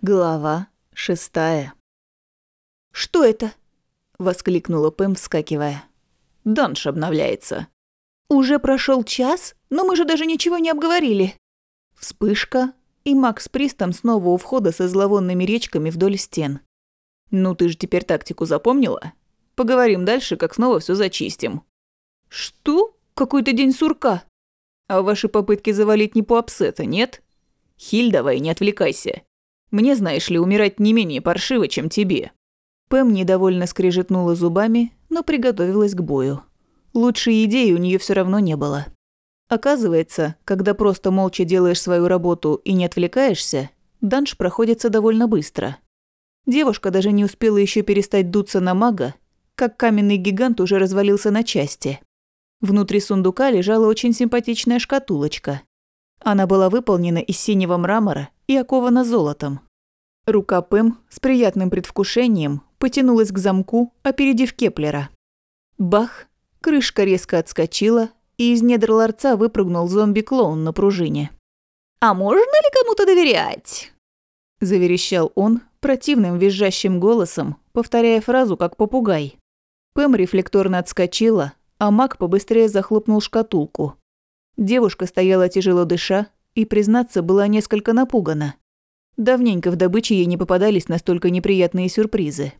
Глава шестая. «Что это?» – воскликнула Пэм, вскакивая. «Данж обновляется». «Уже прошел час, но мы же даже ничего не обговорили». Вспышка, и Макс Пристом снова у входа со зловонными речками вдоль стен. «Ну ты же теперь тактику запомнила? Поговорим дальше, как снова все зачистим». «Что? Какой-то день сурка?» «А ваши попытки завалить не по апсета, нет? Хиль, давай, не отвлекайся. Мне, знаешь ли, умирать не менее паршиво, чем тебе». Пэм недовольно скрежетнула зубами, но приготовилась к бою. Лучшей идеи у нее все равно не было. Оказывается, когда просто молча делаешь свою работу и не отвлекаешься, данж проходится довольно быстро. Девушка даже не успела еще перестать дуться на мага, как каменный гигант уже развалился на части. Внутри сундука лежала очень симпатичная шкатулочка. Она была выполнена из синего мрамора и окована золотом. Рука Пэм с приятным предвкушением потянулась к замку, опередив Кеплера. Бах! Крышка резко отскочила, и из недр ларца выпрыгнул зомби-клоун на пружине. «А можно ли кому-то доверять?» Заверещал он противным визжащим голосом, повторяя фразу как попугай. Пэм рефлекторно отскочила, а маг побыстрее захлопнул шкатулку. Девушка стояла тяжело дыша и, признаться, была несколько напугана. Давненько в добыче ей не попадались настолько неприятные сюрпризы.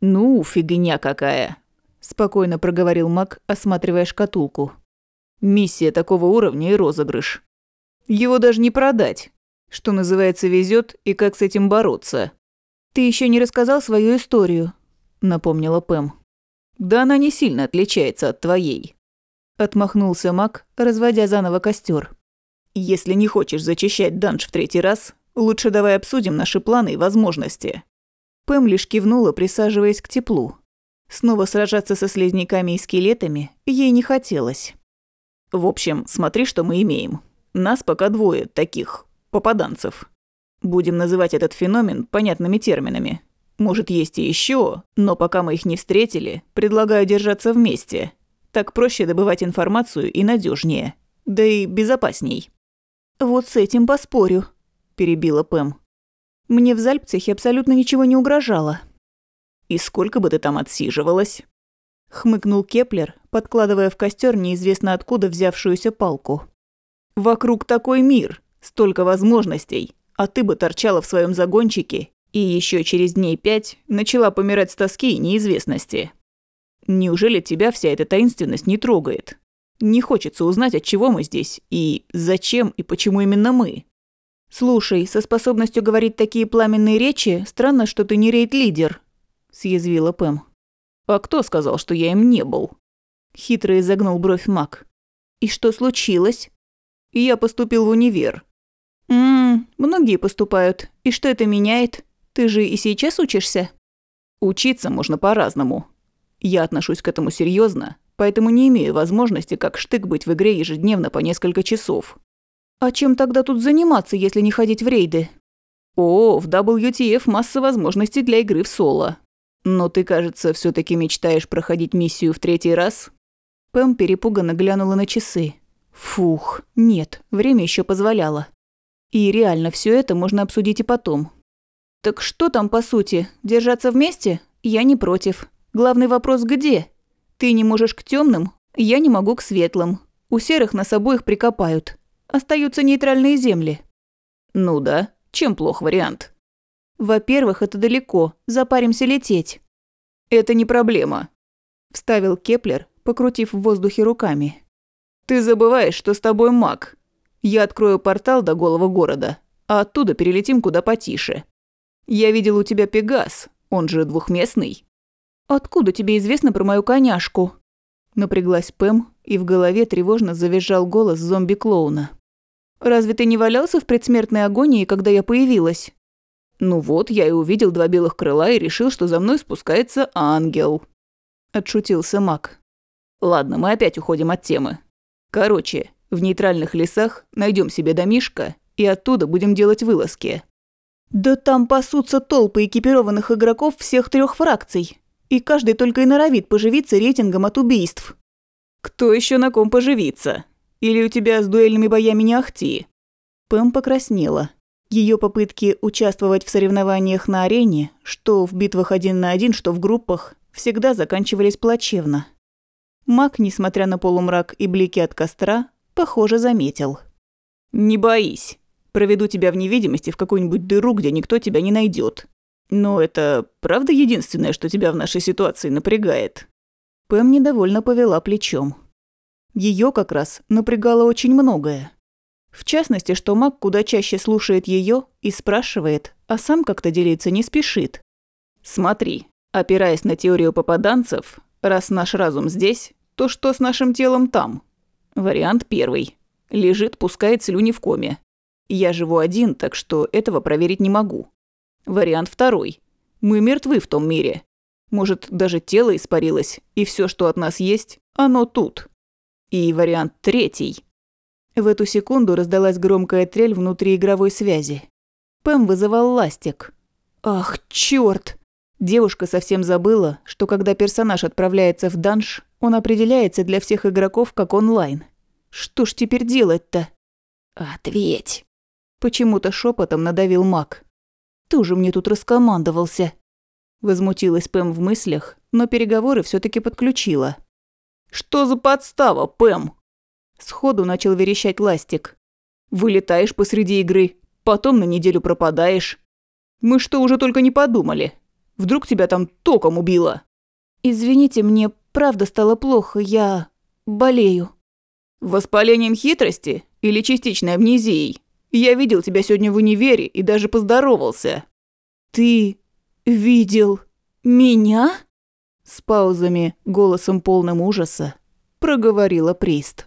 «Ну, фигня какая!» – спокойно проговорил маг, осматривая шкатулку. «Миссия такого уровня и розыгрыш. Его даже не продать. Что называется, везет и как с этим бороться». «Ты еще не рассказал свою историю», – напомнила Пэм. «Да она не сильно отличается от твоей. Отмахнулся маг, разводя заново костер. «Если не хочешь зачищать данж в третий раз, лучше давай обсудим наши планы и возможности». Пэм лишь кивнула, присаживаясь к теплу. Снова сражаться со слизняками и скелетами ей не хотелось. «В общем, смотри, что мы имеем. Нас пока двое таких, попаданцев. Будем называть этот феномен понятными терминами. Может, есть и еще, но пока мы их не встретили, предлагаю держаться вместе, так проще добывать информацию и надежнее, да и безопасней. Вот с этим поспорю, перебила Пэм. Мне в Зальпцехе абсолютно ничего не угрожало. И сколько бы ты там отсиживалась? Хмыкнул Кеплер, подкладывая в костер неизвестно откуда взявшуюся палку. Вокруг такой мир, столько возможностей, а ты бы торчала в своем загончике и еще через дней пять начала помирать с тоски и неизвестности. Неужели тебя вся эта таинственность не трогает? Не хочется узнать, от чего мы здесь, и зачем, и почему именно мы. «Слушай, со способностью говорить такие пламенные речи, странно, что ты не рейд-лидер», – съязвила Пэм. «А кто сказал, что я им не был?» Хитро изогнул бровь Мак. «И что случилось?» «Я поступил в универ». «Ммм, многие поступают. И что это меняет? Ты же и сейчас учишься?» «Учиться можно по-разному», я отношусь к этому серьезно, поэтому не имею возможности как штык быть в игре ежедневно по несколько часов. А чем тогда тут заниматься, если не ходить в рейды? О, в WTF масса возможностей для игры в соло. Но ты, кажется, все таки мечтаешь проходить миссию в третий раз? Пэм перепуганно глянула на часы. Фух, нет, время еще позволяло. И реально все это можно обсудить и потом. Так что там по сути? Держаться вместе? Я не против. Главный вопрос где? Ты не можешь к темным, я не могу к светлым. У серых нас обоих прикопают. Остаются нейтральные земли. Ну да, чем плох вариант? Во-первых, это далеко, запаримся лететь. Это не проблема, вставил Кеплер, покрутив в воздухе руками. Ты забываешь, что с тобой маг. Я открою портал до голого города, а оттуда перелетим куда потише. Я видел у тебя Пегас, он же двухместный. «Откуда тебе известно про мою коняшку?» Напряглась Пэм, и в голове тревожно завизжал голос зомби-клоуна. «Разве ты не валялся в предсмертной агонии, когда я появилась?» «Ну вот, я и увидел два белых крыла и решил, что за мной спускается ангел», – отшутился маг. «Ладно, мы опять уходим от темы. Короче, в нейтральных лесах найдем себе домишко и оттуда будем делать вылазки». «Да там пасутся толпы экипированных игроков всех трех фракций», и каждый только и норовит поживиться рейтингом от убийств. Кто еще на ком поживиться? Или у тебя с дуэльными боями не ахти? Пэм покраснела. Ее попытки участвовать в соревнованиях на арене, что в битвах один на один, что в группах, всегда заканчивались плачевно. Маг, несмотря на полумрак и блики от костра, похоже, заметил. «Не боись. Проведу тебя в невидимости в какую-нибудь дыру, где никто тебя не найдет. Но это правда единственное, что тебя в нашей ситуации напрягает?» Пэм недовольно повела плечом. Ее как раз напрягало очень многое. В частности, что маг куда чаще слушает ее и спрашивает, а сам как-то делиться не спешит. «Смотри, опираясь на теорию попаданцев, раз наш разум здесь, то что с нашим телом там? Вариант первый. Лежит, пускает слюни в коме. Я живу один, так что этого проверить не могу. Вариант второй. Мы мертвы в том мире. Может, даже тело испарилось, и все, что от нас есть, оно тут. И вариант третий. В эту секунду раздалась громкая трель внутри игровой связи. Пэм вызывал ластик. Ах, чёрт! Девушка совсем забыла, что когда персонаж отправляется в данж, он определяется для всех игроков как онлайн. Что ж теперь делать-то? «Ответь!» Почему-то шепотом надавил маг. «Ты уже мне тут раскомандовался!» Возмутилась Пэм в мыслях, но переговоры все таки подключила. «Что за подстава, Пэм?» Сходу начал верещать Ластик. «Вылетаешь посреди игры, потом на неделю пропадаешь. Мы что уже только не подумали? Вдруг тебя там током убило?» «Извините, мне правда стало плохо, я болею». «Воспалением хитрости или частичной амнезией? Я видел тебя сегодня в универе и даже поздоровался». «Ты видел меня?» С паузами, голосом полным ужаса, проговорила Прист.